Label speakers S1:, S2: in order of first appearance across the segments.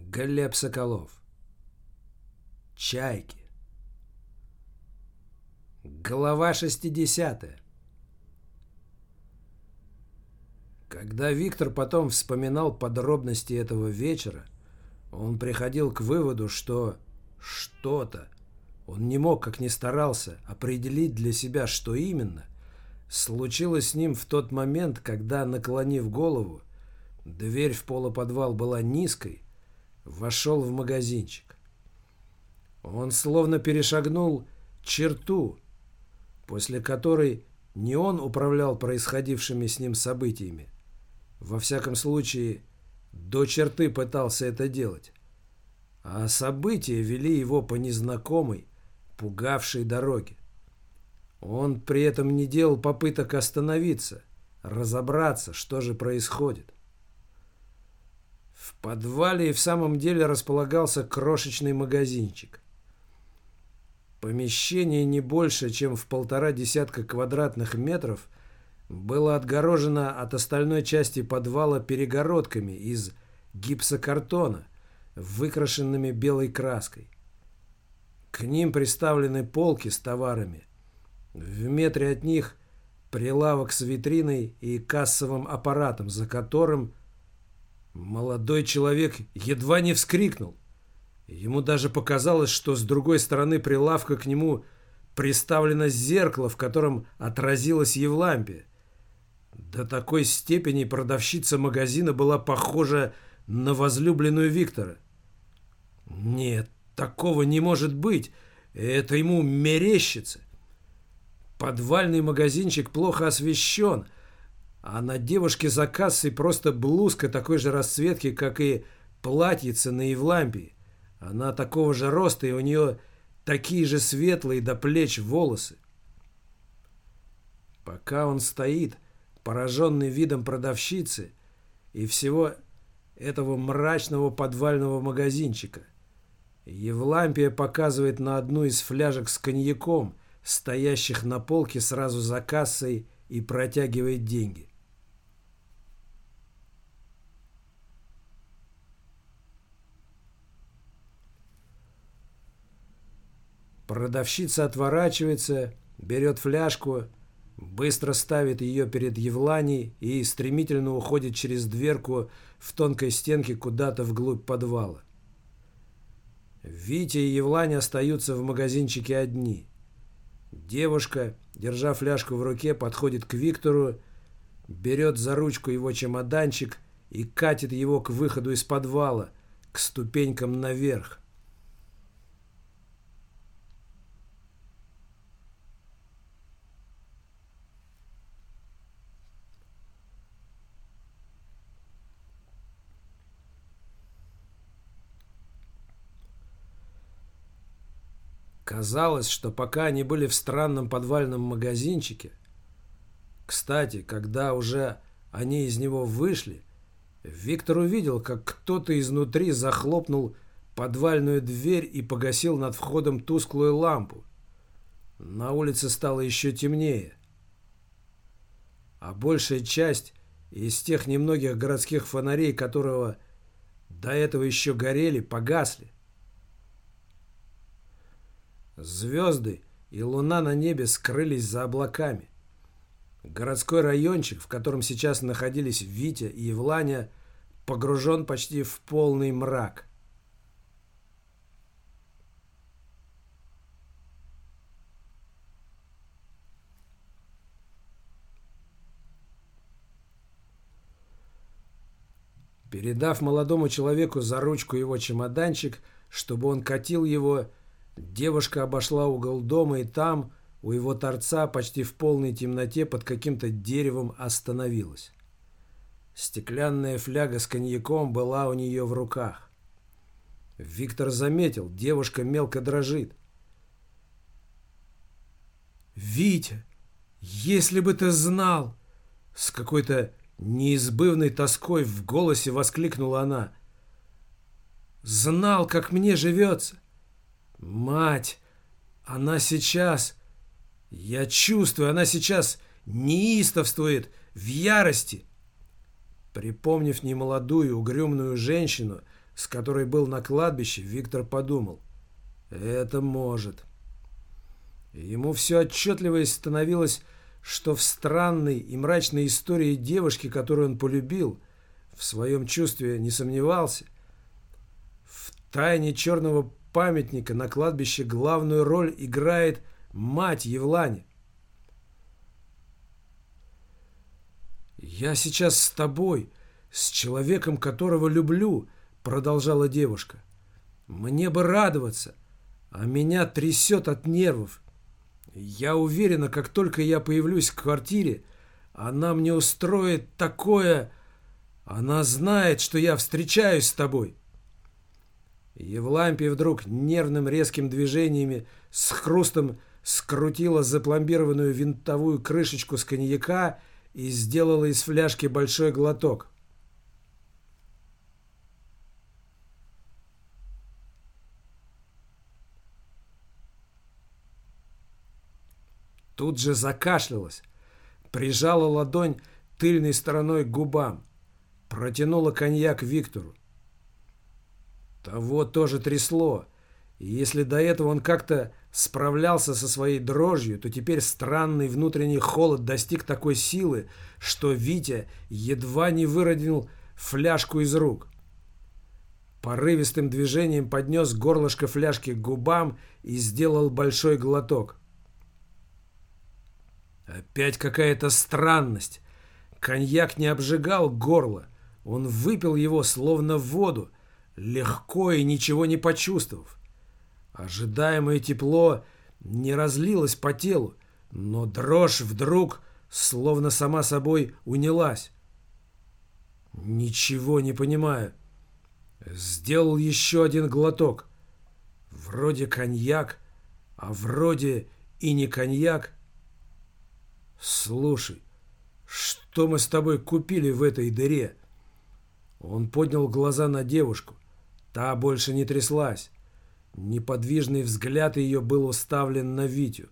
S1: Глеб Соколов. Чайки. Глава 60. Когда Виктор потом вспоминал подробности этого вечера, он приходил к выводу, что что-то, он не мог, как ни старался, определить для себя, что именно, случилось с ним в тот момент, когда, наклонив голову, дверь в полуподвал была низкой, вошел в магазинчик. Он словно перешагнул черту, после которой не он управлял происходившими с ним событиями. Во всяком случае, до черты пытался это делать. А события вели его по незнакомой, пугавшей дороге. Он при этом не делал попыток остановиться, разобраться, что же происходит. В подвале и в самом деле располагался крошечный магазинчик. Помещение не больше, чем в полтора десятка квадратных метров, было отгорожено от остальной части подвала перегородками из гипсокартона, выкрашенными белой краской. К ним приставлены полки с товарами. В метре от них прилавок с витриной и кассовым аппаратом, за которым Молодой человек едва не вскрикнул. Ему даже показалось, что с другой стороны прилавка к нему приставлено зеркало, в котором отразилась Евлампия. До такой степени продавщица магазина была похожа на возлюбленную Виктора. Нет, такого не может быть. Это ему мерещится. Подвальный магазинчик плохо освещен, а на девушке за кассой просто блузка такой же расцветки, как и платьице на Евлампии. Она такого же роста, и у нее такие же светлые до плеч волосы. Пока он стоит, пораженный видом продавщицы и всего этого мрачного подвального магазинчика, Евлампия показывает на одну из фляжек с коньяком, стоящих на полке сразу за кассой, и протягивает деньги. Продавщица отворачивается, берет фляжку, быстро ставит ее перед Евланей и стремительно уходит через дверку в тонкой стенке куда-то вглубь подвала. Витя и Евланя остаются в магазинчике одни. Девушка, держа фляжку в руке, подходит к Виктору, берет за ручку его чемоданчик и катит его к выходу из подвала, к ступенькам наверх. Казалось, что пока они были в странном подвальном магазинчике... Кстати, когда уже они из него вышли, Виктор увидел, как кто-то изнутри захлопнул подвальную дверь и погасил над входом тусклую лампу. На улице стало еще темнее. А большая часть из тех немногих городских фонарей, которого до этого еще горели, погасли. Звезды и луна на небе скрылись за облаками. Городской райончик, в котором сейчас находились Витя и Евланя, погружен почти в полный мрак. Передав молодому человеку за ручку его чемоданчик, чтобы он катил его, Девушка обошла угол дома и там, у его торца, почти в полной темноте под каким-то деревом остановилась. Стеклянная фляга с коньяком была у нее в руках. Виктор заметил, девушка мелко дрожит. «Витя, если бы ты знал!» С какой-то неизбывной тоской в голосе воскликнула она. «Знал, как мне живется! Мать, она сейчас... Я чувствую, она сейчас неистовствует, в ярости. Припомнив немолодую, угрюмную женщину, с которой был на кладбище, Виктор подумал. Это может. Ему все отчетливо становилось, что в странной и мрачной истории девушки, которую он полюбил, в своем чувстве не сомневался, в тайне черного памятника на кладбище главную роль играет мать Евлани. «Я сейчас с тобой, с человеком, которого люблю», — продолжала девушка. «Мне бы радоваться, а меня трясет от нервов. Я уверена, как только я появлюсь в квартире, она мне устроит такое... Она знает, что я встречаюсь с тобой». Евлампия вдруг нервным резким движениями с хрустом скрутила запломбированную винтовую крышечку с коньяка и сделала из фляжки большой глоток. Тут же закашлялась, прижала ладонь тыльной стороной к губам, протянула коньяк Виктору. Того тоже трясло, и если до этого он как-то справлялся со своей дрожью, то теперь странный внутренний холод достиг такой силы, что Витя едва не выродил фляжку из рук. Порывистым движением поднес горлышко фляжки к губам и сделал большой глоток. Опять какая-то странность. Коньяк не обжигал горло. Он выпил его, словно воду, легко и ничего не почувствовав. Ожидаемое тепло не разлилось по телу, но дрожь вдруг, словно сама собой, унялась. Ничего не понимаю. Сделал еще один глоток. Вроде коньяк, а вроде и не коньяк. «Слушай, что мы с тобой купили в этой дыре?» Он поднял глаза на девушку. Та больше не тряслась. Неподвижный взгляд ее был уставлен на Витю.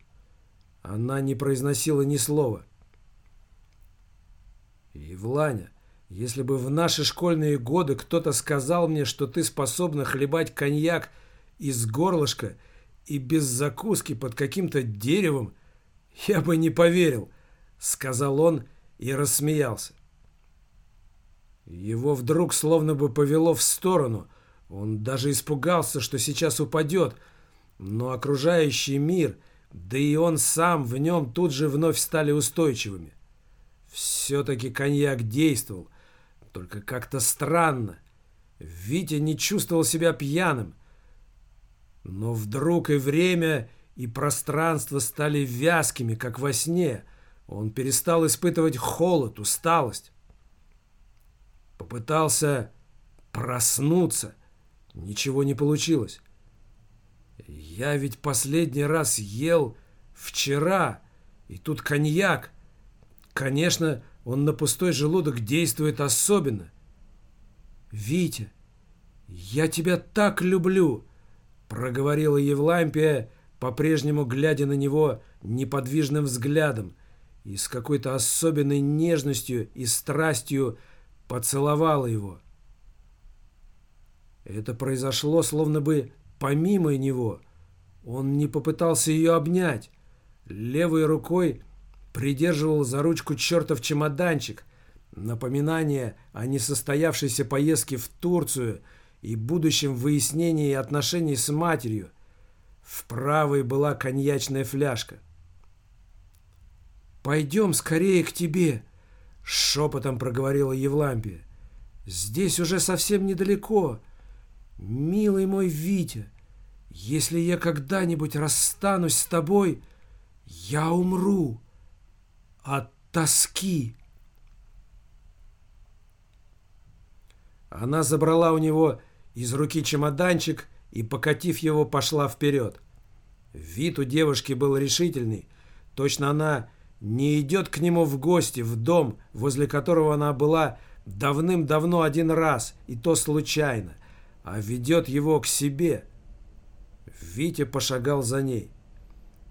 S1: Она не произносила ни слова. «Евланя, если бы в наши школьные годы кто-то сказал мне, что ты способна хлебать коньяк из горлышка и без закуски под каким-то деревом, я бы не поверил сказал он и рассмеялся. Его вдруг словно бы повело в сторону. Он даже испугался, что сейчас упадет. Но окружающий мир, да и он сам в нем тут же вновь стали устойчивыми. Все-таки коньяк действовал, только как-то странно. Витя не чувствовал себя пьяным. Но вдруг и время, и пространство стали вязкими, как во сне — он перестал испытывать холод, усталость. Попытался проснуться. Ничего не получилось. Я ведь последний раз ел вчера, и тут коньяк. Конечно, он на пустой желудок действует особенно. «Витя, я тебя так люблю!» — проговорила Евлампия, по-прежнему глядя на него неподвижным взглядом, и с какой-то особенной нежностью и страстью поцеловала его. Это произошло словно бы помимо него. Он не попытался ее обнять. Левой рукой придерживал за ручку чертов чемоданчик, напоминание о несостоявшейся поездке в Турцию и будущем выяснении отношений с матерью. В правой была коньячная фляжка. «Пойдем скорее к тебе», — шепотом проговорила Евлампия. «Здесь уже совсем недалеко. Милый мой Витя, если я когда-нибудь расстанусь с тобой, я умру от тоски». Она забрала у него из руки чемоданчик и, покатив его, пошла вперед. Вид у девушки был решительный. Точно она не идет к нему в гости, в дом, возле которого она была давным-давно один раз, и то случайно, а ведет его к себе. Витя пошагал за ней.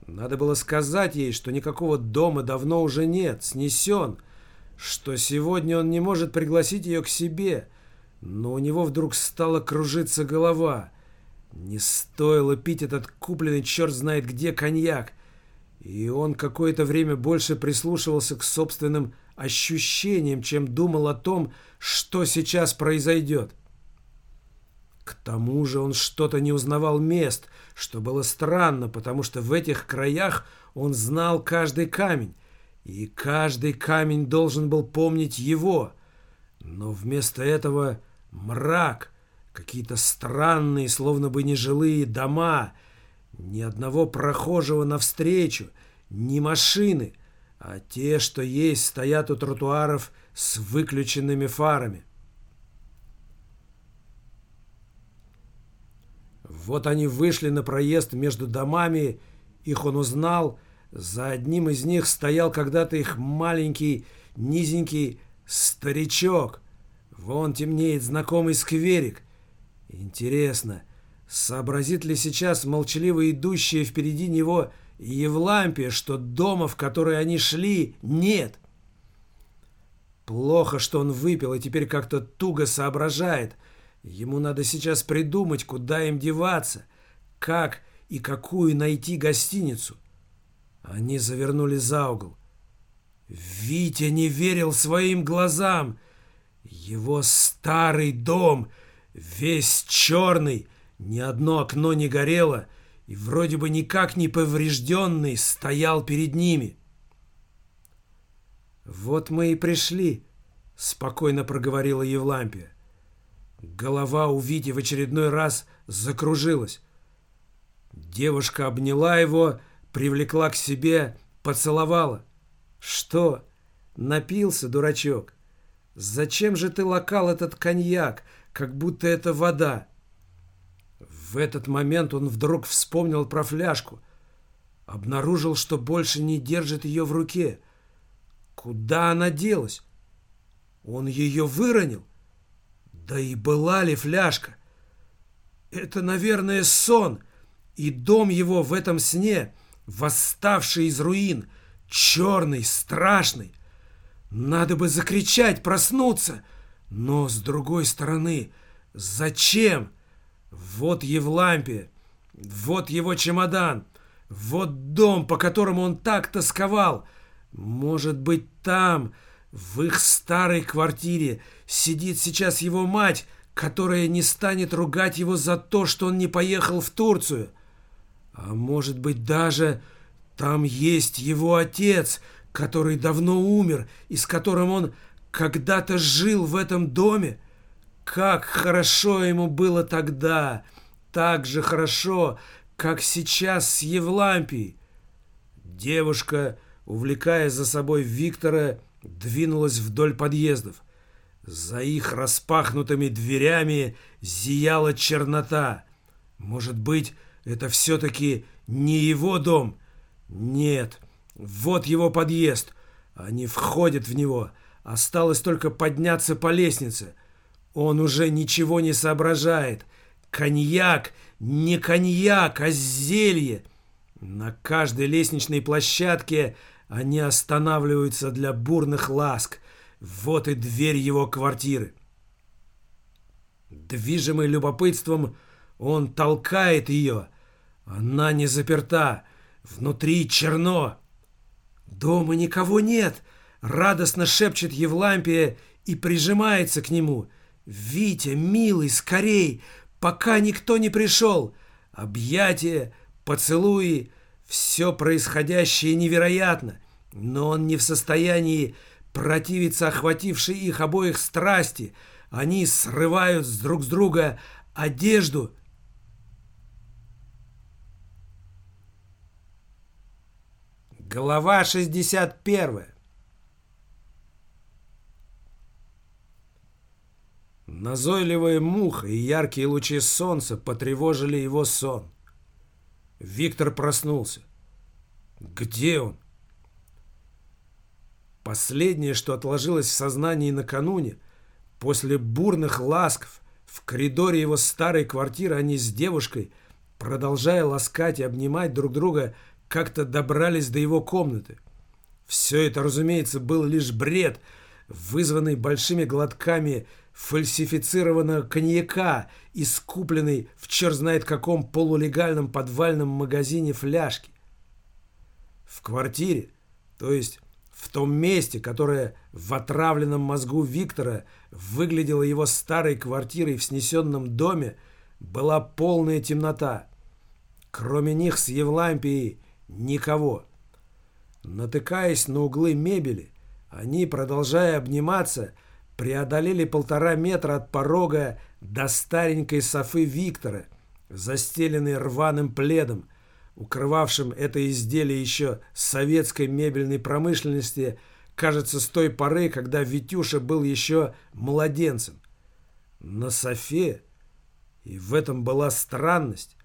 S1: Надо было сказать ей, что никакого дома давно уже нет, снесен, что сегодня он не может пригласить ее к себе, но у него вдруг стала кружиться голова. Не стоило пить этот купленный черт знает где коньяк. И он какое-то время больше прислушивался к собственным ощущениям, чем думал о том, что сейчас произойдет. К тому же он что-то не узнавал мест, что было странно, потому что в этих краях он знал каждый камень, и каждый камень должен был помнить его. Но вместо этого мрак, какие-то странные, словно бы нежилые дома, ни одного прохожего навстречу, ни машины, а те, что есть, стоят у тротуаров с выключенными фарами. Вот они вышли на проезд между домами, их он узнал. За одним из них стоял когда-то их маленький, низенький старичок. Вон темнеет знакомый скверик. Интересно, сообразит ли сейчас молчаливо идущая впереди него Евлампия, что дома, в который они шли, нет? Плохо, что он выпил и теперь как-то туго соображает – Ему надо сейчас придумать, куда им деваться, как и какую найти гостиницу. Они завернули за угол. Витя не верил своим глазам. Его старый дом, весь черный, ни одно окно не горело, и вроде бы никак не поврежденный стоял перед ними. «Вот мы и пришли», — спокойно проговорила Евлампия. Голова у Вити в очередной раз закружилась. Девушка обняла его, привлекла к себе, поцеловала. «Что? Напился, дурачок? Зачем же ты локал этот коньяк, как будто это вода?» В этот момент он вдруг вспомнил про фляжку. Обнаружил, что больше не держит ее в руке. Куда она делась? Он ее выронил? Да и была ли фляжка? Это, наверное, сон, и дом его в этом сне, восставший из руин, черный, страшный. Надо бы закричать, проснуться, но, с другой стороны, зачем? Вот Евлампия, вот его чемодан, вот дом, по которому он так тосковал. Может быть, там... В их старой квартире сидит сейчас его мать, которая не станет ругать его за то, что он не поехал в Турцию. А может быть даже там есть его отец, который давно умер и с которым он когда-то жил в этом доме. Как хорошо ему было тогда, так же хорошо, как сейчас с Евлампией. Девушка, увлекая за собой Виктора, двинулась вдоль подъездов. За их распахнутыми дверями зияла чернота. Может быть, это все-таки не его дом? Нет, вот его подъезд. Они входят в него. Осталось только подняться по лестнице. Он уже ничего не соображает. Коньяк, не коньяк, а зелье. На каждой лестничной площадке они останавливаются для бурных ласк. Вот и дверь его квартиры. Движимый любопытством, он толкает ее. Она не заперта. Внутри черно. Дома никого нет. Радостно шепчет Евлампия и прижимается к нему. «Витя, милый, скорей, пока никто не пришел!» Объятия, поцелуи, все происходящее невероятно, но он не в состоянии противиться охватившей их обоих страсти. Они срывают с друг с друга одежду. Глава 61 Назойливая муха и яркие лучи солнца потревожили его сон. Виктор проснулся. Где он? Последнее, что отложилось в сознании накануне, после бурных ласков, в коридоре его старой квартиры они с девушкой, продолжая ласкать и обнимать друг друга, как-то добрались до его комнаты. Все это, разумеется, был лишь бред, вызванный большими глотками фальсифицированного коньяка из купленной в черт знает каком полулегальном подвальном магазине фляжки. В квартире, то есть в том месте, которое в отравленном мозгу Виктора выглядело его старой квартирой в снесенном доме, была полная темнота. Кроме них с Евлампией никого. Натыкаясь на углы мебели, они, продолжая обниматься, преодолели полтора метра от порога до старенькой софы Виктора, застеленной рваным пледом, укрывавшим это изделие еще советской мебельной промышленности, кажется, с той поры, когда Витюша был еще младенцем. На софе, и в этом была странность,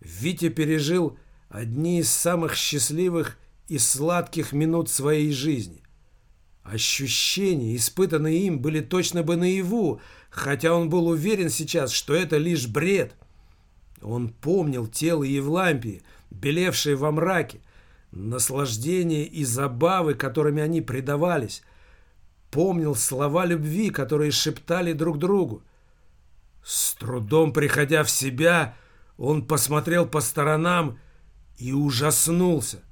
S1: Витя пережил одни из самых счастливых и сладких минут своей жизни. Ощущения, испытанные им, были точно бы наяву, хотя он был уверен сейчас, что это лишь бред. Он помнил тело Евлампии, белевшее во мраке, наслаждение и забавы, которыми они предавались. Помнил слова любви, которые шептали друг другу. С трудом приходя в себя, он посмотрел по сторонам и ужаснулся.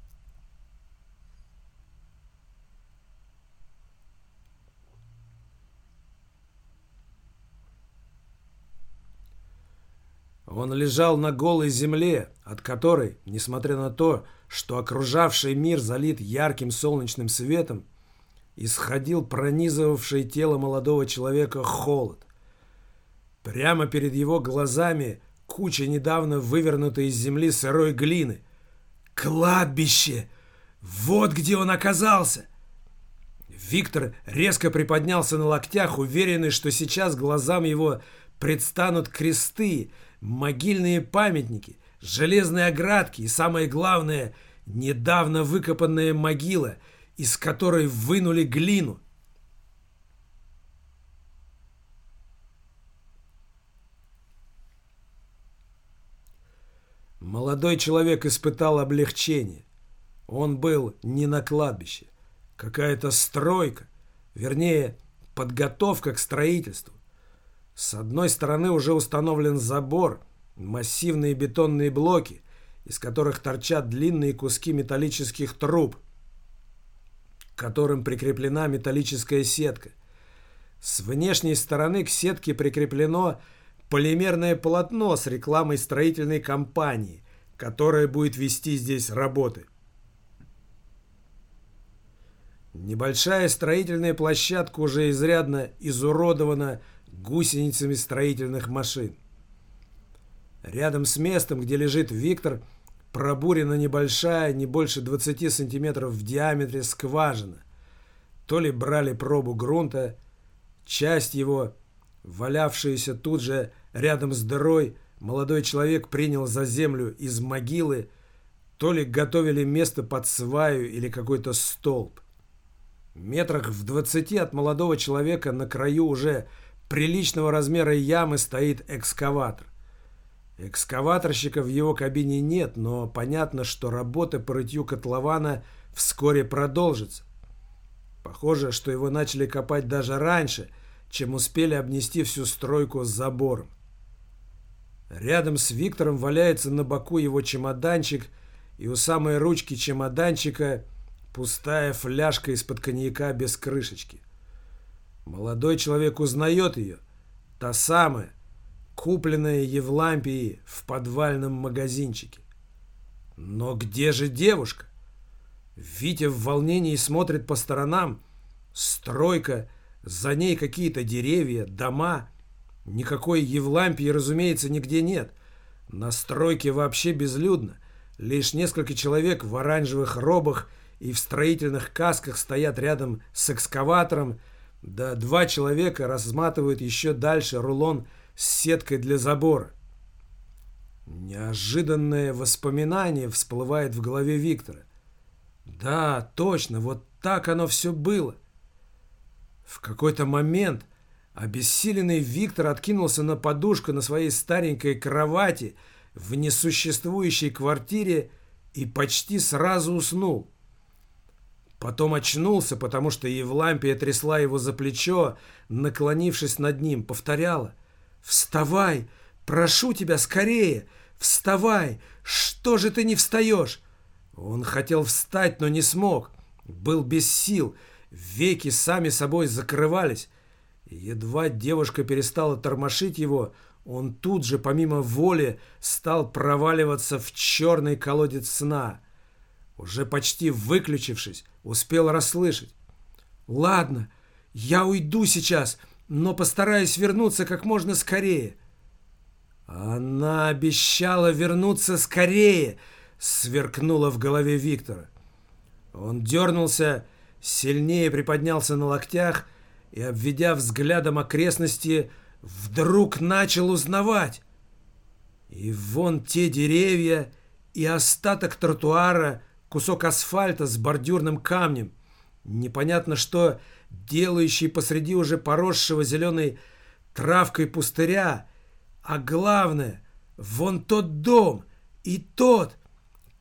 S1: Он лежал на голой земле, от которой, несмотря на то, что окружавший мир залит ярким солнечным светом, исходил пронизывавший тело молодого человека холод. Прямо перед его глазами куча недавно вывернутой из земли сырой глины. Кладбище! Вот где он оказался! Виктор резко приподнялся на локтях, уверенный, что сейчас глазам его предстанут кресты, могильные памятники, железные оградки и, самое главное, недавно выкопанная могила, из которой вынули глину. Молодой человек испытал облегчение. Он был не на кладбище. Какая-то стройка, вернее, подготовка к строительству. С одной стороны уже установлен забор, массивные бетонные блоки, из которых торчат длинные куски металлических труб, к которым прикреплена металлическая сетка. С внешней стороны к сетке прикреплено полимерное полотно с рекламой строительной компании, которая будет вести здесь работы. Небольшая строительная площадка уже изрядно изуродована гусеницами строительных машин. Рядом с местом, где лежит Виктор, пробурена небольшая, не больше 20 сантиметров в диаметре скважина. То ли брали пробу грунта, часть его, валявшаяся тут же рядом с дырой, молодой человек принял за землю из могилы, то ли готовили место под сваю или какой-то столб. Метрах в двадцати от молодого человека на краю уже приличного размера ямы стоит экскаватор. Экскаваторщика в его кабине нет, но понятно, что работа по рытью котлована вскоре продолжится. Похоже, что его начали копать даже раньше, чем успели обнести всю стройку с забором. Рядом с Виктором валяется на боку его чемоданчик, и у самой ручки чемоданчика пустая фляжка из-под коньяка без крышечки. Молодой человек узнает ее. Та самая, купленная Евлампией в подвальном магазинчике. Но где же девушка? Витя в волнении смотрит по сторонам. Стройка, за ней какие-то деревья, дома. Никакой Евлампии, разумеется, нигде нет. На стройке вообще безлюдно. Лишь несколько человек в оранжевых робах и в строительных касках стоят рядом с экскаватором, да два человека разматывают еще дальше рулон с сеткой для забора. Неожиданное воспоминание всплывает в голове Виктора. Да, точно, вот так оно все было. В какой-то момент обессиленный Виктор откинулся на подушку на своей старенькой кровати в несуществующей квартире и почти сразу уснул. Потом очнулся, потому что Евлампия трясла его за плечо, наклонившись над ним, повторяла. «Вставай! Прошу тебя, скорее! Вставай! Что же ты не встаешь?» Он хотел встать, но не смог. Был без сил. Веки сами собой закрывались. Едва девушка перестала тормошить его, он тут же, помимо воли, стал проваливаться в черный колодец сна. Уже почти выключившись, успел расслышать. «Ладно, я уйду сейчас, но постараюсь вернуться как можно скорее». «Она обещала вернуться скорее!» — сверкнуло в голове Виктора. Он дернулся, сильнее приподнялся на локтях и, обведя взглядом окрестности, вдруг начал узнавать. И вон те деревья, и остаток тротуара, кусок асфальта с бордюрным камнем. Непонятно что, делающий посреди уже поросшего зеленой травкой пустыря. А главное, вон тот дом и тот.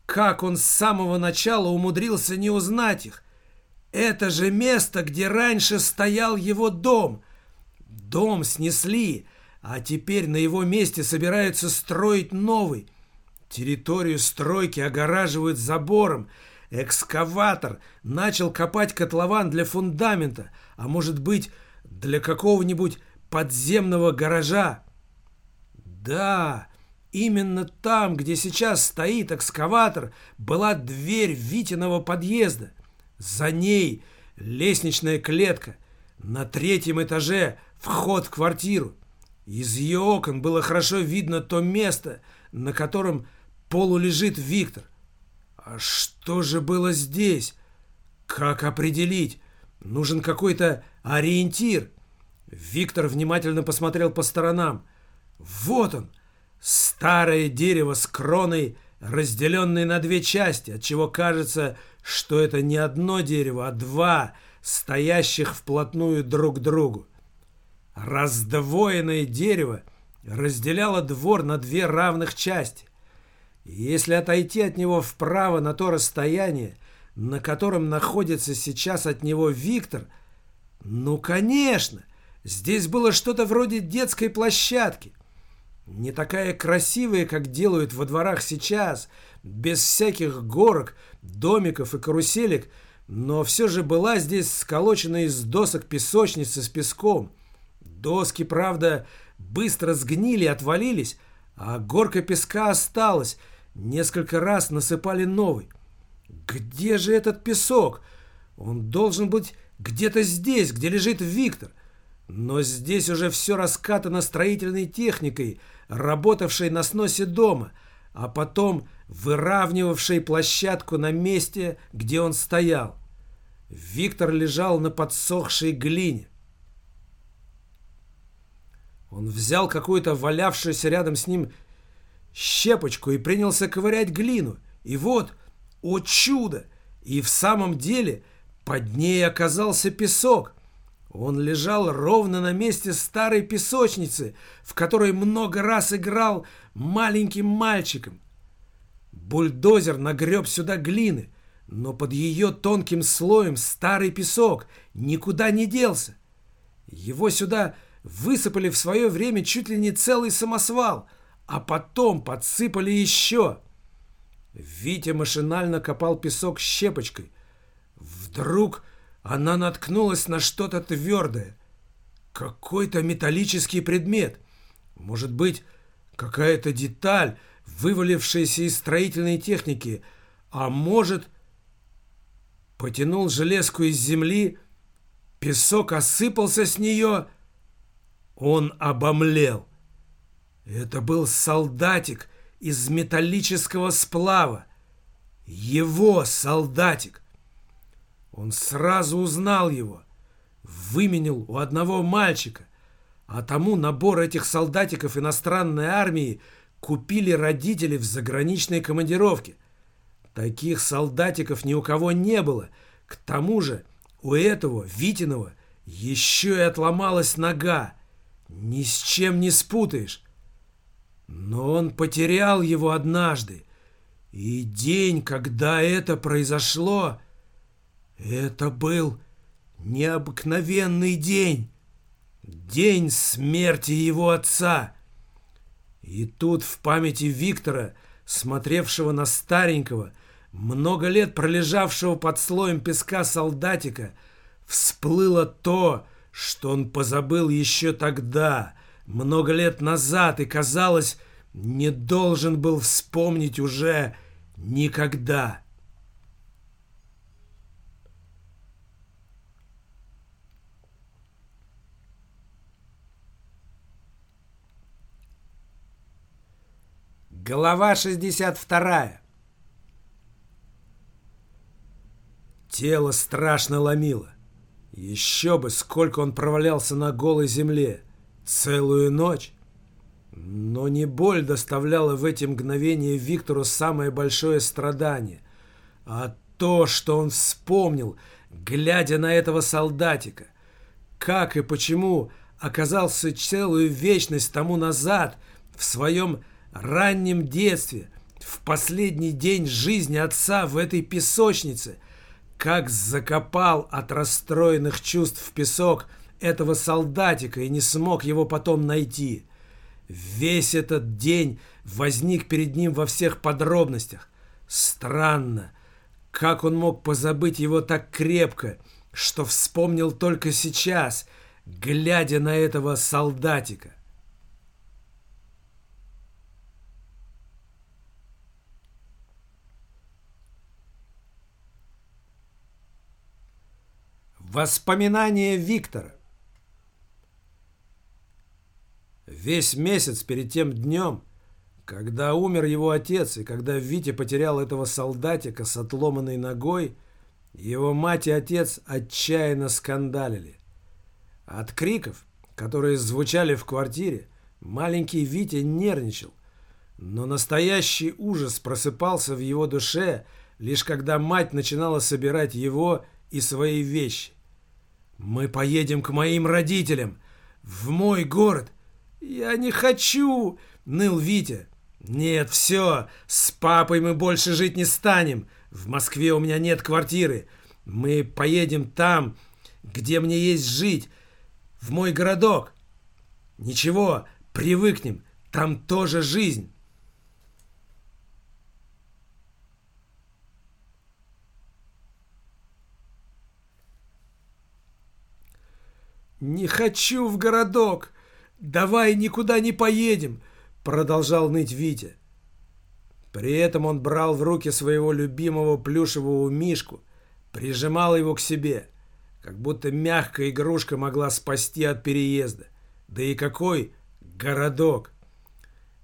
S1: Как он с самого начала умудрился не узнать их. Это же место, где раньше стоял его дом. Дом снесли, а теперь на его месте собираются строить новый – Территорию стройки огораживают забором. Экскаватор начал копать котлован для фундамента, а может быть, для какого-нибудь подземного гаража. Да, именно там, где сейчас стоит экскаватор, была дверь Витиного подъезда. За ней лестничная клетка. На третьем этаже вход в квартиру. Из ее окон было хорошо видно то место, на котором полу лежит Виктор. А что же было здесь? Как определить? Нужен какой-то ориентир. Виктор внимательно посмотрел по сторонам. Вот он, старое дерево с кроной, разделенной на две части, отчего кажется, что это не одно дерево, а два, стоящих вплотную друг к другу. Раздвоенное дерево разделяло двор на две равных части. Если отойти от него вправо на то расстояние, на котором находится сейчас от него Виктор, ну, конечно, здесь было что-то вроде детской площадки. Не такая красивая, как делают во дворах сейчас, без всяких горок, домиков и каруселек, но все же была здесь сколочена из досок песочница с песком. Доски, правда, быстро сгнили и отвалились, а горка песка осталась, Несколько раз насыпали новый. Где же этот песок? Он должен быть где-то здесь, где лежит Виктор. Но здесь уже все раскатано строительной техникой, работавшей на сносе дома, а потом выравнивавшей площадку на месте, где он стоял. Виктор лежал на подсохшей глине. Он взял какую-то валявшуюся рядом с ним щепочку и принялся ковырять глину. И вот, о чудо! И в самом деле под ней оказался песок. Он лежал ровно на месте старой песочницы, в которой много раз играл маленьким мальчиком. Бульдозер нагреб сюда глины, но под ее тонким слоем старый песок никуда не делся. Его сюда высыпали в свое время чуть ли не целый самосвал — а потом подсыпали еще. Витя машинально копал песок щепочкой. Вдруг она наткнулась на что-то твердое. Какой-то металлический предмет. Может быть, какая-то деталь, вывалившаяся из строительной техники. А может... Потянул железку из земли, песок осыпался с нее. Он обомлел. Это был солдатик из металлического сплава. Его солдатик. Он сразу узнал его. Выменил у одного мальчика. А тому набор этих солдатиков иностранной армии купили родители в заграничной командировке. Таких солдатиков ни у кого не было. К тому же у этого, Витиного, еще и отломалась нога. Ни с чем не спутаешь. Но он потерял его однажды. И день, когда это произошло, Это был необыкновенный день. День смерти его отца. И тут в памяти Виктора, смотревшего на старенького, много лет пролежавшего под слоем песка солдатика, всплыло то, что он позабыл еще тогда, много лет назад, и, казалось, не должен был вспомнить уже никогда. Глава 62. Тело страшно ломило. Еще бы, сколько он провалялся на голой земле. Целую ночь. Но не боль доставляла в эти мгновения Виктору самое большое страдание, а то, что он вспомнил, глядя на этого солдатика. Как и почему оказался целую вечность тому назад в своем раннем детстве, в последний день жизни отца в этой песочнице, как закопал от расстроенных чувств в песок этого солдатика и не смог его потом найти. Весь этот день возник перед ним во всех подробностях. Странно, как он мог позабыть его так крепко, что вспомнил только сейчас, глядя на этого солдатика. Воспоминания Виктора Весь месяц перед тем днем, когда умер его отец, и когда Витя потерял этого солдатика с отломанной ногой, его мать и отец отчаянно скандалили. От криков, которые звучали в квартире, маленький Витя нервничал, но настоящий ужас просыпался в его душе, лишь когда мать начинала собирать его и свои вещи. «Мы поедем к моим родителям, в мой город», «Я не хочу!» — ныл Витя. «Нет, все, с папой мы больше жить не станем. В Москве у меня нет квартиры. Мы поедем там, где мне есть жить, в мой городок. Ничего, привыкнем, там тоже жизнь». «Не хочу в городок!» «Давай никуда не поедем!» — продолжал ныть Витя. При этом он брал в руки своего любимого плюшевого мишку, прижимал его к себе, как будто мягкая игрушка могла спасти от переезда. Да и какой городок!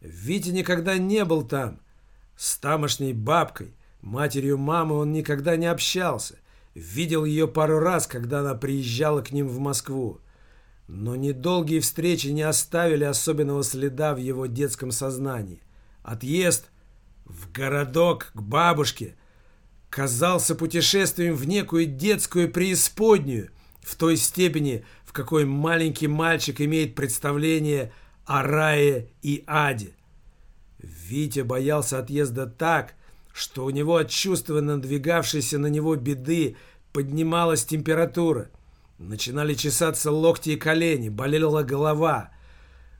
S1: Витя никогда не был там. С тамошней бабкой, матерью мамы он никогда не общался. Видел ее пару раз, когда она приезжала к ним в Москву. Но недолгие встречи не оставили особенного следа в его детском сознании. Отъезд в городок к бабушке казался путешествием в некую детскую преисподнюю, в той степени, в какой маленький мальчик имеет представление о рае и аде. Витя боялся отъезда так, что у него от чувства надвигавшейся на него беды поднималась температура – Начинали чесаться локти и колени, болела голова.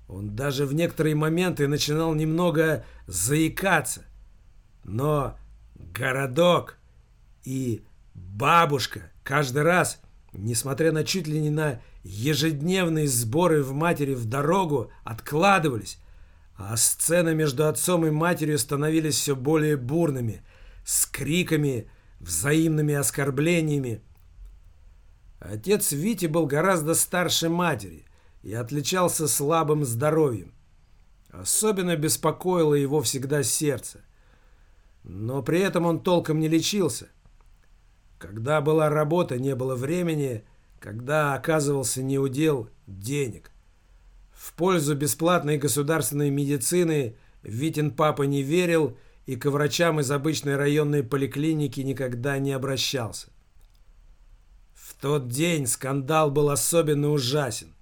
S1: Он даже в некоторые моменты начинал немного заикаться. Но городок и бабушка каждый раз, несмотря на чуть ли не на ежедневные сборы в матери в дорогу, откладывались, а сцены между отцом и матерью становились все более бурными, с криками, взаимными оскорблениями, Отец Вити был гораздо старше матери и отличался слабым здоровьем. Особенно беспокоило его всегда сердце. Но при этом он толком не лечился. Когда была работа, не было времени, когда оказывался неудел денег. В пользу бесплатной государственной медицины Витин папа не верил и к врачам из обычной районной поликлиники никогда не обращался тот день скандал был особенно ужасен.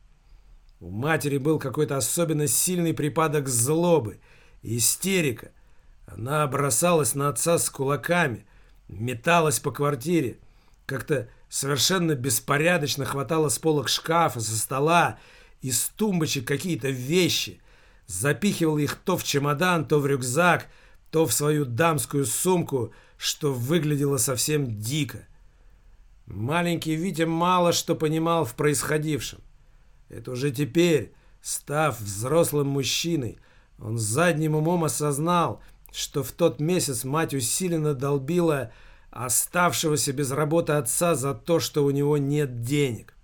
S1: У матери был какой-то особенно сильный припадок злобы, истерика. Она бросалась на отца с кулаками, металась по квартире. как-то совершенно беспорядочно хватала с полок шкафа, со стола, из тумбочек какие-то вещи, запихивал их то в чемодан, то в рюкзак, то в свою дамскую сумку, что выглядело совсем дико. Маленький Витя мало что понимал в происходившем. Это уже теперь, став взрослым мужчиной, он задним умом осознал, что в тот месяц мать усиленно долбила оставшегося без работы отца за то, что у него нет денег.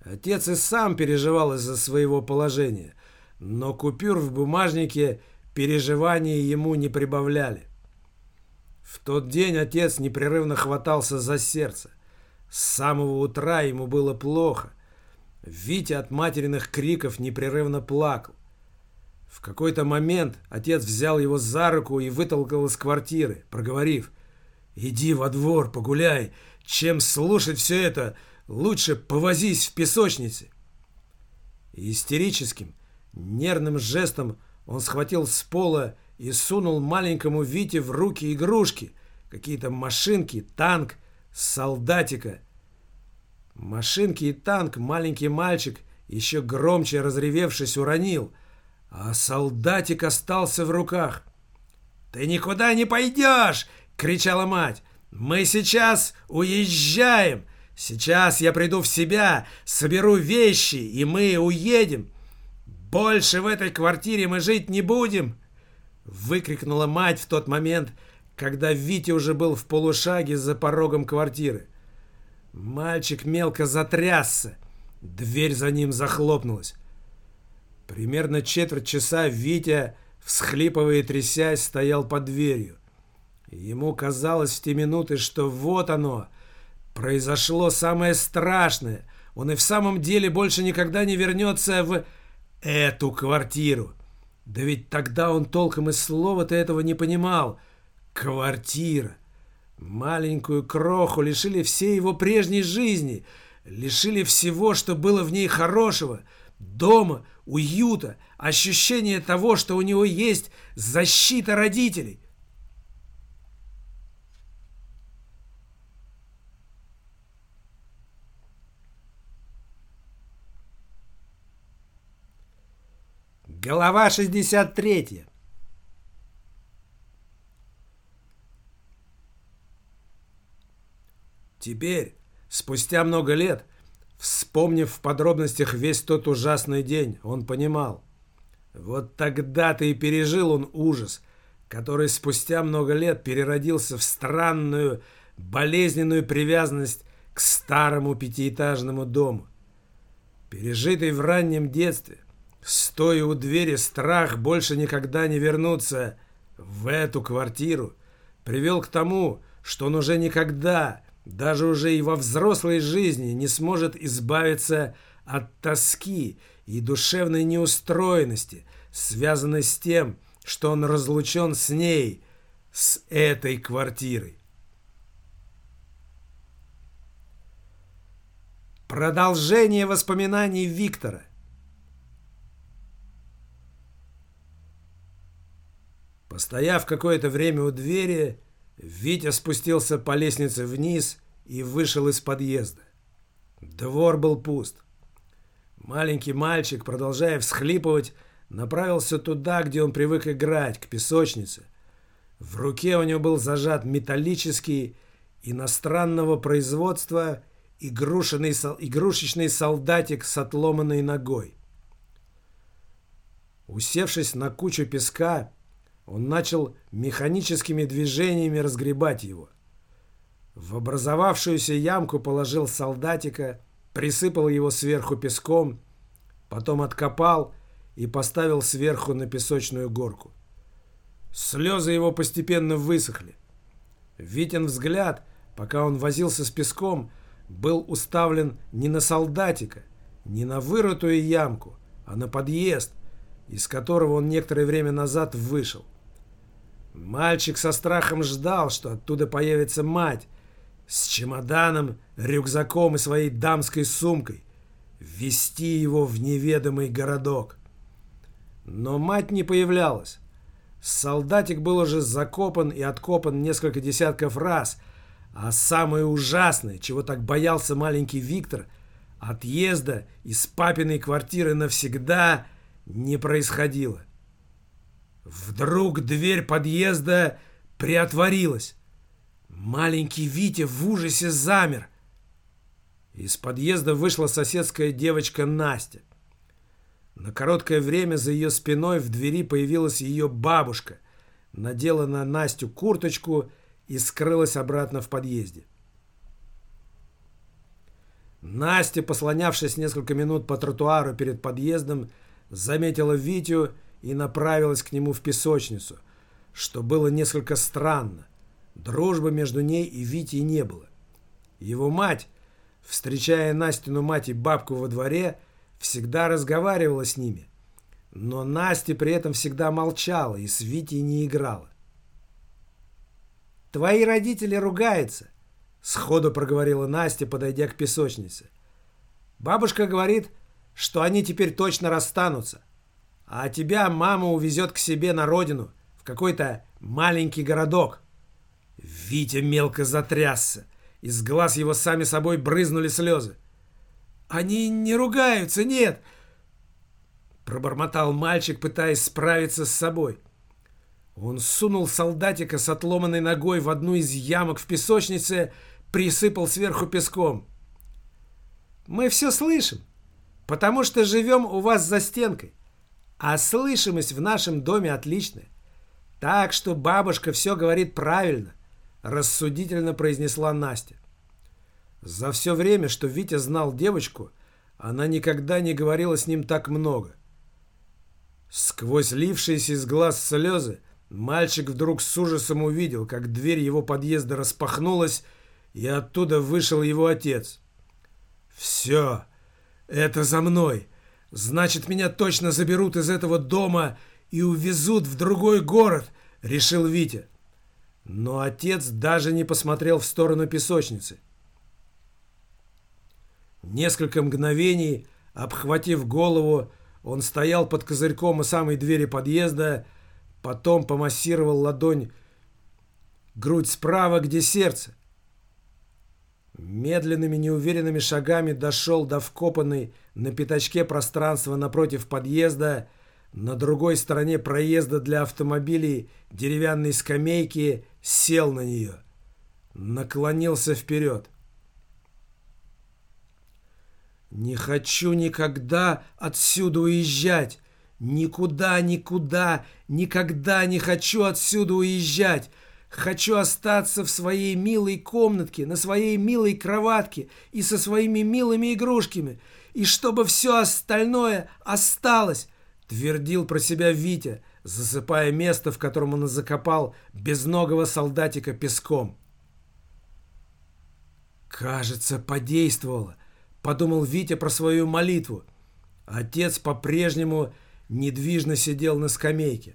S1: Отец и сам переживал из-за своего положения, но купюр в бумажнике переживания ему не прибавляли. В тот день отец непрерывно хватался за сердце. С самого утра ему было плохо. Витя от материных криков непрерывно плакал. В какой-то момент отец взял его за руку и вытолкал из квартиры, проговорив «Иди во двор, погуляй, чем слушать все это, лучше повозись в песочнице». Истерическим, нервным жестом он схватил с пола и сунул маленькому Вите в руки игрушки, какие-то машинки, танк, солдатика. Машинки и танк маленький мальчик, еще громче разревевшись, уронил, а солдатик остался в руках. «Ты никуда не пойдешь!» — кричала мать. «Мы сейчас уезжаем! Сейчас я приду в себя, соберу вещи, и мы уедем! Больше в этой квартире мы жить не будем!» Выкрикнула мать в тот момент, когда Витя уже был в полушаге за порогом квартиры. Мальчик мелко затрясся. Дверь за ним захлопнулась. Примерно четверть часа Витя, всхлипывая и трясясь, стоял под дверью. Ему казалось в те минуты, что вот оно, произошло самое страшное. Он и в самом деле больше никогда не вернется в эту квартиру. Да ведь тогда он толком и слова-то этого не понимал. Квартира. Маленькую кроху лишили всей его прежней жизни, лишили всего, что было в ней хорошего, дома, уюта, ощущения того, что у него есть защита родителей. Голова 63. Теперь, спустя много лет, вспомнив в подробностях весь тот ужасный день, он понимал. Вот тогда-то и пережил он ужас, который спустя много лет переродился в странную, болезненную привязанность к старому пятиэтажному дому. Пережитый в раннем детстве, Стоя у двери, страх больше никогда не вернуться в эту квартиру привел к тому, что он уже никогда, даже уже и во взрослой жизни, не сможет избавиться от тоски и душевной неустроенности, связанной с тем, что он разлучен с ней, с этой квартирой. Продолжение воспоминаний Виктора – Постояв какое-то время у двери, Витя спустился по лестнице вниз и вышел из подъезда. Двор был пуст. Маленький мальчик, продолжая всхлипывать, направился туда, где он привык играть, к песочнице. В руке у него был зажат металлический, иностранного производства игрушечный солдатик с отломанной ногой. Усевшись на кучу песка, он начал механическими движениями разгребать его. В образовавшуюся ямку положил солдатика, присыпал его сверху песком, потом откопал и поставил сверху на песочную горку. Слезы его постепенно высохли. Витин взгляд, пока он возился с песком, был уставлен не на солдатика, не на вырытую ямку, а на подъезд, из которого он некоторое время назад вышел. Мальчик со страхом ждал, что оттуда появится мать с чемоданом, рюкзаком и своей дамской сумкой, ввести его в неведомый городок. Но мать не появлялась. Солдатик был уже закопан и откопан несколько десятков раз, А самое ужасное, чего так боялся маленький Виктор, отъезда из папиной квартиры навсегда не происходило. Вдруг дверь подъезда приотворилась. Маленький Витя в ужасе замер. Из подъезда вышла соседская девочка Настя. На короткое время за ее спиной в двери появилась ее бабушка, надела на Настю курточку и скрылась обратно в подъезде. Настя, послонявшись несколько минут по тротуару перед подъездом, заметила Витю и направилась к нему в песочницу, что было несколько странно. Дружбы между ней и Витей не было. Его мать, встречая Настину мать и бабку во дворе, всегда разговаривала с ними. Но Настя при этом всегда молчала и с Витей не играла. «Твои родители ругаются», — сходу проговорила Настя, подойдя к песочнице. «Бабушка говорит, что они теперь точно расстанутся, а тебя мама увезет к себе на родину, в какой-то маленький городок». Витя мелко затрясся. Из глаз его сами собой брызнули слезы. «Они не ругаются, нет!» Пробормотал мальчик, пытаясь справиться с собой. Он сунул солдатика с отломанной ногой в одну из ямок в песочнице, присыпал сверху песком. «Мы все слышим, потому что живем у вас за стенкой, а слышимость в нашем доме отличная. Так что бабушка все говорит правильно», — рассудительно произнесла Настя. За все время, что Витя знал девочку, она никогда не говорила с ним так много. Сквозь лившиеся из глаз слезы Мальчик вдруг с ужасом увидел, как дверь его подъезда распахнулась, и оттуда вышел его отец. «Все, это за мной. Значит, меня точно заберут из этого дома и увезут в другой город», — решил Витя. Но отец даже не посмотрел в сторону песочницы. Несколько мгновений, обхватив голову, он стоял под козырьком у самой двери подъезда, Потом помассировал ладонь грудь справа, где сердце. Медленными неуверенными шагами дошел до вкопанной на пятачке пространства напротив подъезда, на другой стороне проезда для автомобилей деревянной скамейки, сел на нее. Наклонился вперед. «Не хочу никогда отсюда уезжать!» Никуда, никуда, никогда не хочу отсюда уезжать. Хочу остаться в своей милой комнатке, на своей милой кроватке и со своими милыми игрушками. И чтобы все остальное осталось, твердил про себя Витя, засыпая место, в котором он закопал безногого солдатика песком. «Кажется, подействовало», — подумал Витя про свою молитву. Отец по-прежнему недвижно сидел на скамейке.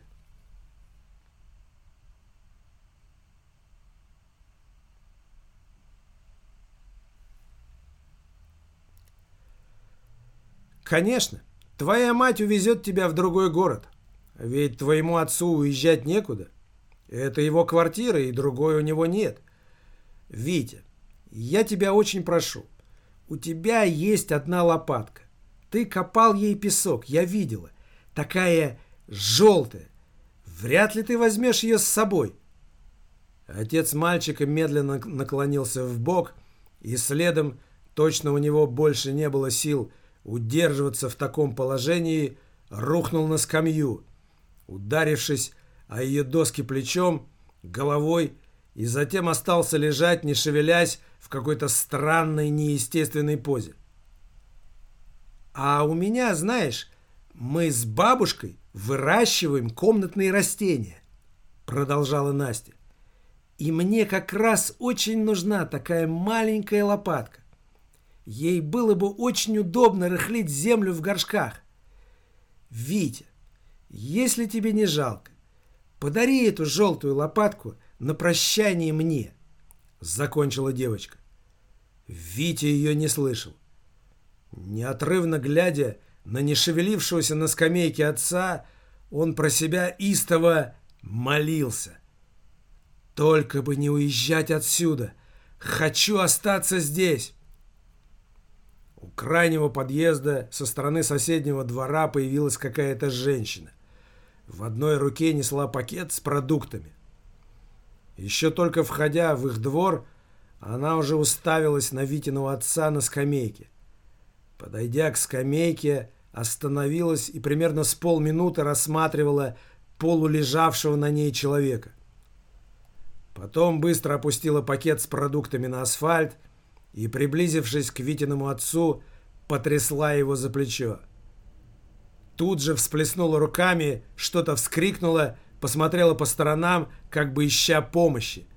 S1: Конечно, твоя мать увезет тебя в другой город. Ведь твоему отцу уезжать некуда. Это его квартира, и другой у него нет. Витя, я тебя очень прошу. У тебя есть одна лопатка. Ты копал ей песок, я видела такая желтая. Вряд ли ты возьмешь ее с собой. Отец мальчика медленно наклонился в бок, и следом, точно у него больше не было сил удерживаться в таком положении, рухнул на скамью, ударившись о ее доски плечом, головой, и затем остался лежать, не шевелясь, в какой-то странной, неестественной позе. «А у меня, знаешь, мы с бабушкой выращиваем комнатные растения, продолжала Настя. И мне как раз очень нужна такая маленькая лопатка. Ей было бы очень удобно рыхлить землю в горшках. Витя, если тебе не жалко, подари эту желтую лопатку на прощание мне, закончила девочка. Витя ее не слышал. Неотрывно глядя на нешевелившегося на скамейке отца, он про себя истово молился. «Только бы не уезжать отсюда! Хочу остаться здесь!» У крайнего подъезда со стороны соседнего двора появилась какая-то женщина. В одной руке несла пакет с продуктами. Еще только входя в их двор, она уже уставилась на Витиного отца на скамейке. Подойдя к скамейке, остановилась и примерно с полминуты рассматривала полулежавшего на ней человека. Потом быстро опустила пакет с продуктами на асфальт и, приблизившись к Витиному отцу, потрясла его за плечо. Тут же всплеснула руками, что-то вскрикнула, посмотрела по сторонам, как бы ища помощи.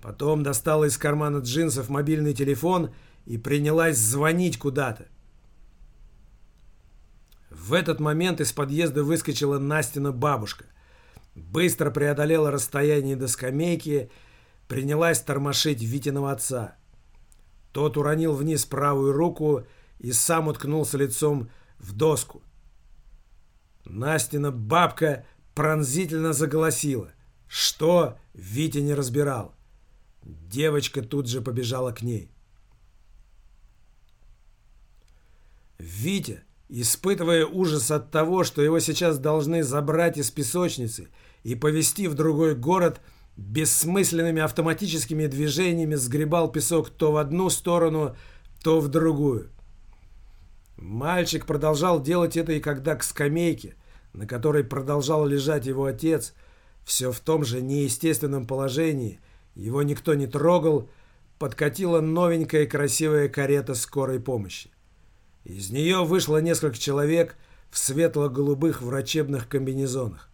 S1: Потом достала из кармана джинсов мобильный телефон и принялась звонить куда-то. В этот момент из подъезда выскочила Настина бабушка. Быстро преодолела расстояние до скамейки, принялась тормошить Витиного отца. Тот уронил вниз правую руку и сам уткнулся лицом в доску. Настина бабка пронзительно заголосила. Что, Витя не разбирал. Девочка тут же побежала к ней. Витя, испытывая ужас от того, что его сейчас должны забрать из песочницы и повезти в другой город, бессмысленными автоматическими движениями сгребал песок то в одну сторону, то в другую. Мальчик продолжал делать это и когда к скамейке, на которой продолжал лежать его отец, все в том же неестественном положении, его никто не трогал, подкатила новенькая красивая карета скорой помощи. Из нее вышло несколько человек в светло-голубых врачебных комбинезонах.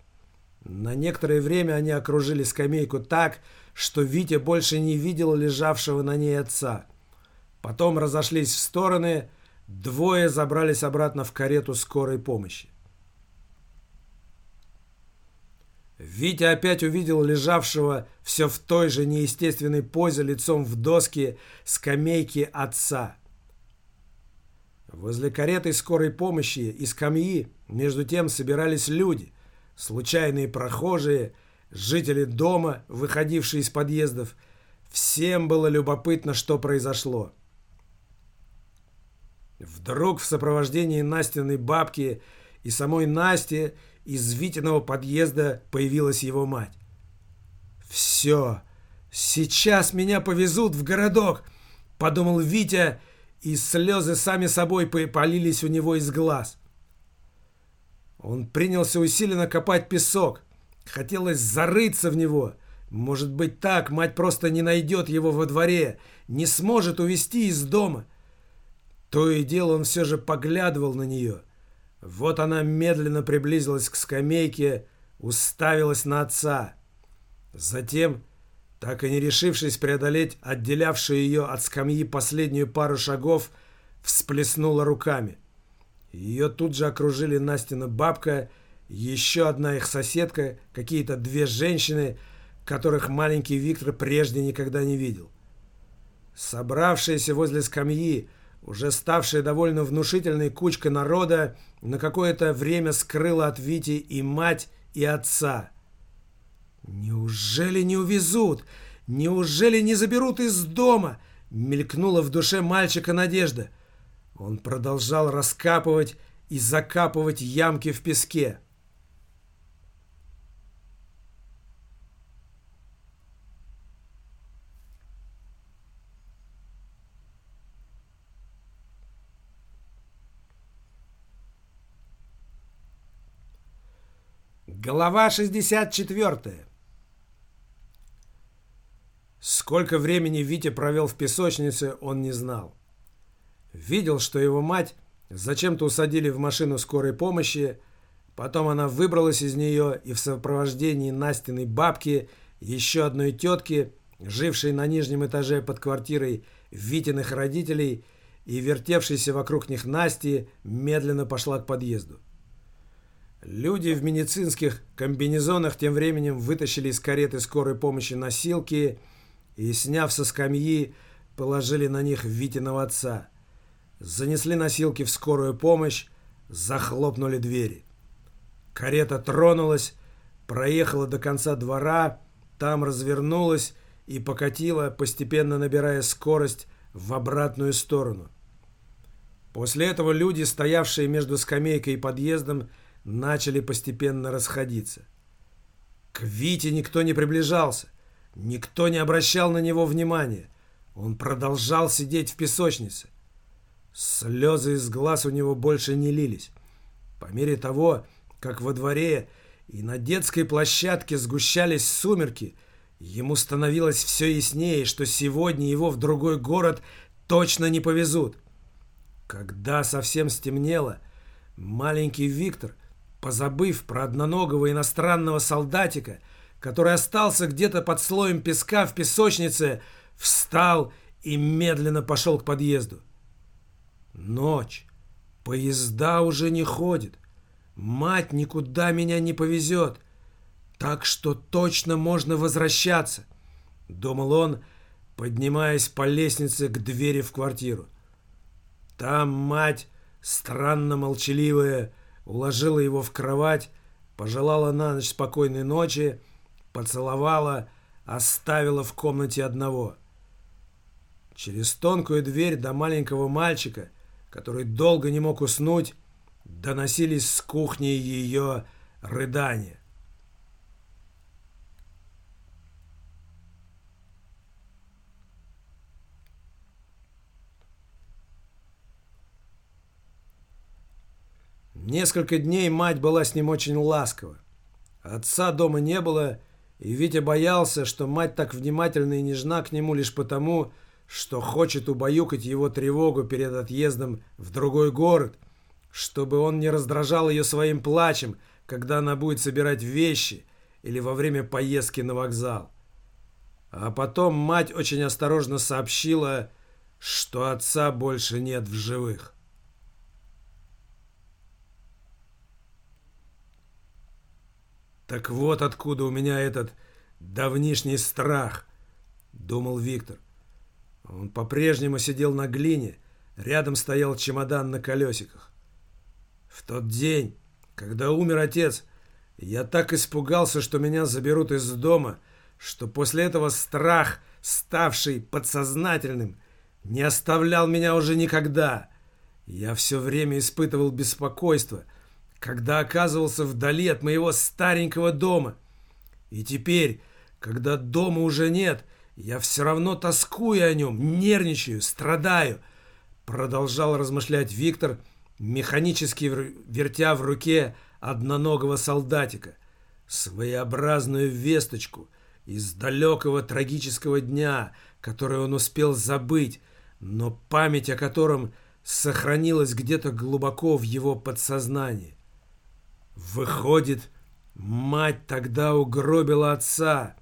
S1: На некоторое время они окружили скамейку так, что Витя больше не видел лежавшего на ней отца. Потом разошлись в стороны, двое забрались обратно в карету скорой помощи. Витя опять увидел лежавшего все в той же неестественной позе лицом в доске скамейки отца. Возле кареты скорой помощи и скамьи между тем собирались люди, случайные прохожие, жители дома, выходившие из подъездов. Всем было любопытно, что произошло. Вдруг в сопровождении Настиной бабки и самой Насти из Витиного подъезда появилась его мать. «Все, сейчас меня повезут в городок», — подумал Витя, и слезы сами собой полились у него из глаз. Он принялся усиленно копать песок. Хотелось зарыться в него. Может быть так, мать просто не найдет его во дворе, не сможет увести из дома. То и дело он все же поглядывал на нее. Вот она медленно приблизилась к скамейке, уставилась на отца. Затем, так и не решившись преодолеть отделявшую ее от скамьи последнюю пару шагов, всплеснула руками. Ее тут же окружили Настина бабка, еще одна их соседка, какие-то две женщины, которых маленький Виктор прежде никогда не видел. Собравшиеся возле скамьи, уже ставшая довольно внушительной кучка народа, на какое-то время скрыла от Вити и мать, и отца. «Неужели не увезут? Неужели не заберут из дома?» Мелькнула в душе мальчика надежда. Он продолжал раскапывать и закапывать ямки в песке. Глава 64. Сколько времени Витя провел в песочнице, он не знал. Видел, что его мать зачем-то усадили в машину скорой помощи, потом она выбралась из нее и в сопровождении Настиной бабки, еще одной тетки, жившей на нижнем этаже под квартирой Витиных родителей и вертевшейся вокруг них Насти, медленно пошла к подъезду. Люди в медицинских комбинезонах тем временем вытащили из кареты скорой помощи носилки и, сняв со скамьи, положили на них Витиного отца. Занесли носилки в скорую помощь, захлопнули двери. Карета тронулась, проехала до конца двора, там развернулась и покатила, постепенно набирая скорость в обратную сторону. После этого люди, стоявшие между скамейкой и подъездом, начали постепенно расходиться. К Вите никто не приближался, никто не обращал на него внимания. Он продолжал сидеть в песочнице. Слезы из глаз у него больше не лились. По мере того, как во дворе и на детской площадке сгущались сумерки, ему становилось все яснее, что сегодня его в другой город точно не повезут. Когда совсем стемнело, маленький Виктор, позабыв про одноногого иностранного солдатика, который остался где-то под слоем песка в песочнице, встал и медленно пошел к подъезду. Ночь. Поезда уже не ходят. Мать никуда меня не повезет. Так что точно можно возвращаться, думал он, поднимаясь по лестнице к двери в квартиру. Там мать, странно молчаливая, уложила его в кровать, пожелала на ночь спокойной ночи, поцеловала, оставила в комнате одного. Через тонкую дверь до маленького мальчика, который долго не мог уснуть, доносились с кухни ее рыдания. Несколько дней мать была с ним очень ласкова. Отца дома не было, и Витя боялся, что мать так внимательна и нежна к нему лишь потому, что хочет убаюкать его тревогу перед отъездом в другой город, чтобы он не раздражал ее своим плачем, когда она будет собирать вещи или во время поездки на вокзал. А потом мать очень осторожно сообщила, что отца больше нет в живых. Так вот откуда у меня этот давнишний страх, думал Виктор. Он по-прежнему сидел на глине, рядом стоял чемодан на колесиках. В тот день, когда умер отец, я так испугался, что меня заберут из дома, что после этого страх, ставший подсознательным, не оставлял меня уже никогда. Я все время испытывал беспокойство – когда оказывался вдали от моего старенького дома. И теперь, когда дома уже нет, я все равно тоскую о нем, нервничаю, страдаю. Продолжал размышлять Виктор, механически вертя в руке одноногого солдатика. Своеобразную весточку из далекого трагического дня, который он успел забыть, но память о котором сохранилась где-то глубоко в его подсознании. Выходит, мать тогда угробила отца.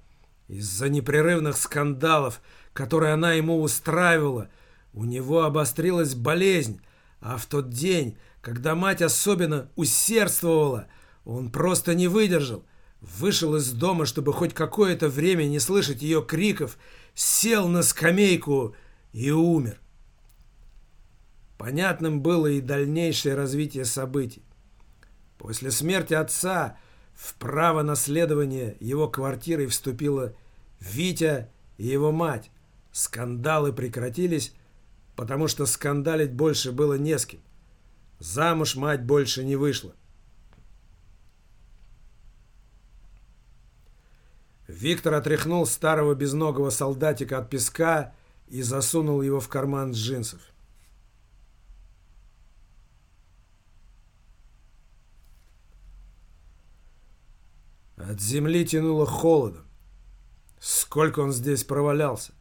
S1: Из-за непрерывных скандалов, которые она ему устраивала, у него обострилась болезнь, а в тот день, когда мать особенно усердствовала, он просто не выдержал, вышел из дома, чтобы хоть какое-то время не слышать ее криков, сел на скамейку и умер. Понятным было и дальнейшее развитие событий. После смерти отца в право наследования его квартирой вступила Витя и его мать. Скандалы прекратились, потому что скандалить больше было не с кем. Замуж мать больше не вышла. Виктор отряхнул старого безногого солдатика от песка и засунул его в карман джинсов. От земли тянуло холодом. Сколько он здесь провалялся.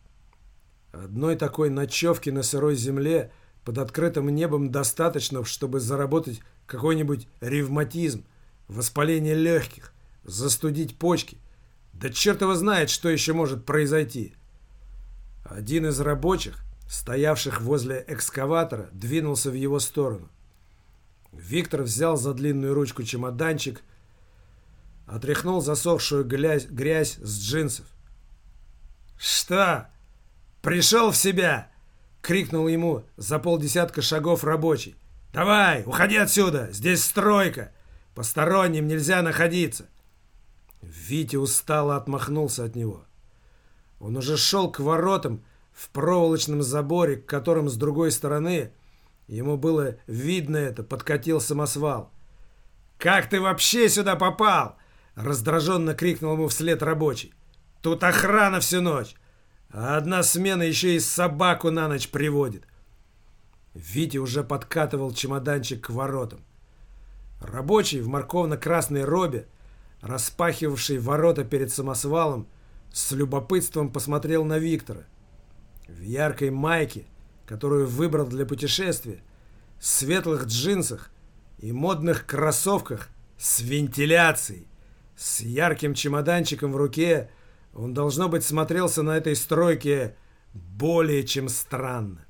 S1: Одной такой ночевки на сырой земле под открытым небом достаточно, чтобы заработать какой-нибудь ревматизм, воспаление легких, застудить почки. Да черт его знает, что еще может произойти. Один из рабочих, стоявших возле экскаватора, двинулся в его сторону. Виктор взял за длинную ручку чемоданчик – Отряхнул засохшую грязь, грязь с джинсов. «Что? Пришел в себя?» — крикнул ему за полдесятка шагов рабочий. «Давай, уходи отсюда! Здесь стройка! Посторонним нельзя находиться!» Витя устало отмахнулся от него. Он уже шел к воротам в проволочном заборе, к которым с другой стороны, ему было видно это, подкатил самосвал. «Как ты вообще сюда попал?» — раздраженно крикнул ему вслед рабочий. «Тут охрана всю ночь, а одна смена еще и собаку на ночь приводит». Витя уже подкатывал чемоданчик к воротам. Рабочий в морковно-красной робе, распахивавший ворота перед самосвалом, с любопытством посмотрел на Виктора. В яркой майке, которую выбрал для путешествия, светлых джинсах и модных кроссовках с вентиляцией, с ярким чемоданчиком в руке, он, должно быть, смотрелся на этой стройке более чем странно.